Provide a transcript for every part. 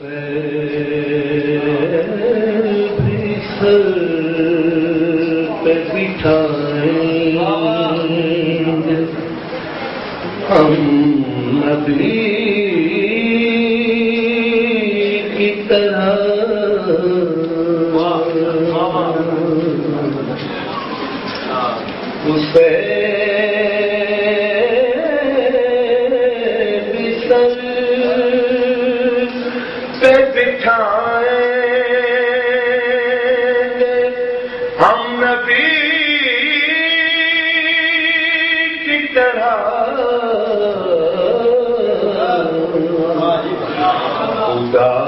ہم نبی کی طرح۔ اسے پہ بٹھائے ہم نبی کی طرح۔ خدا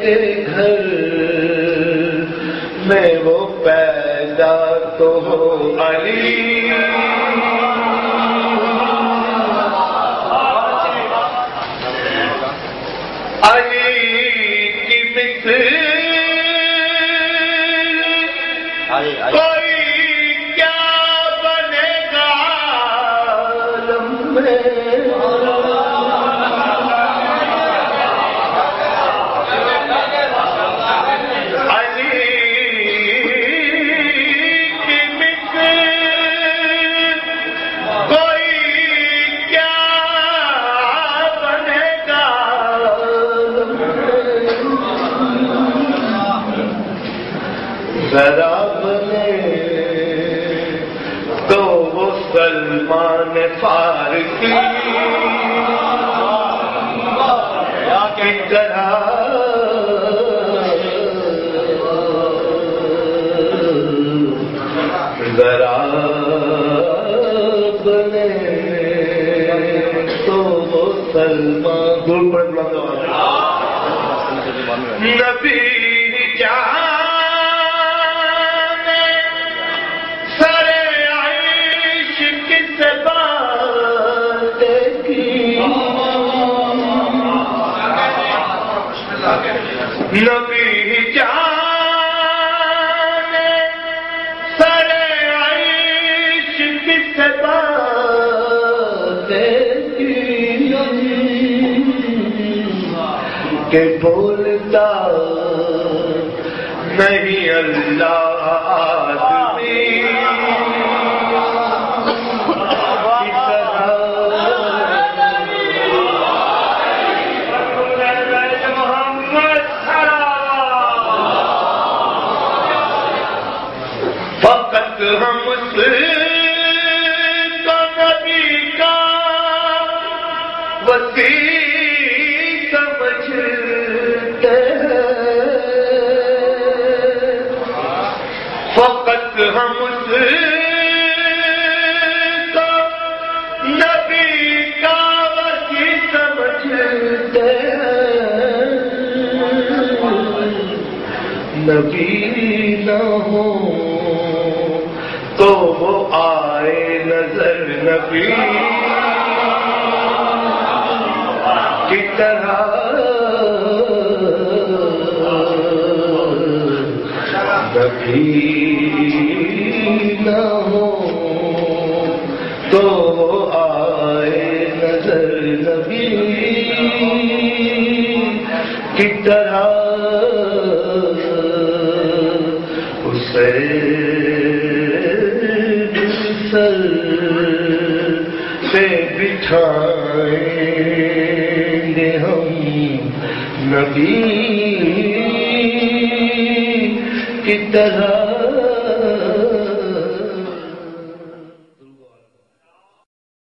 کے گھر میں وہ پیدا تو ہو علی۔ کوئی کیا بنے گا ذرا بنے تو وہ سلمان فارسی کی طرح ذرا بنے تو وہ سلمان دور پر نبی نبی جان سر عیش کس بات کہ بولتا نہیں اللہ فقط ہم اس نبی کا وسیع سمجھتے ہیں۔ فقط ہم اس کا نبی کا نبی نہ ہو وہ آئے نظر نبی۔ کی طرح نبی نہ ہو تو آئے نظر نبی۔ کی طرح اسے سے بٹھائیں گے ہم نبی کی طرح۔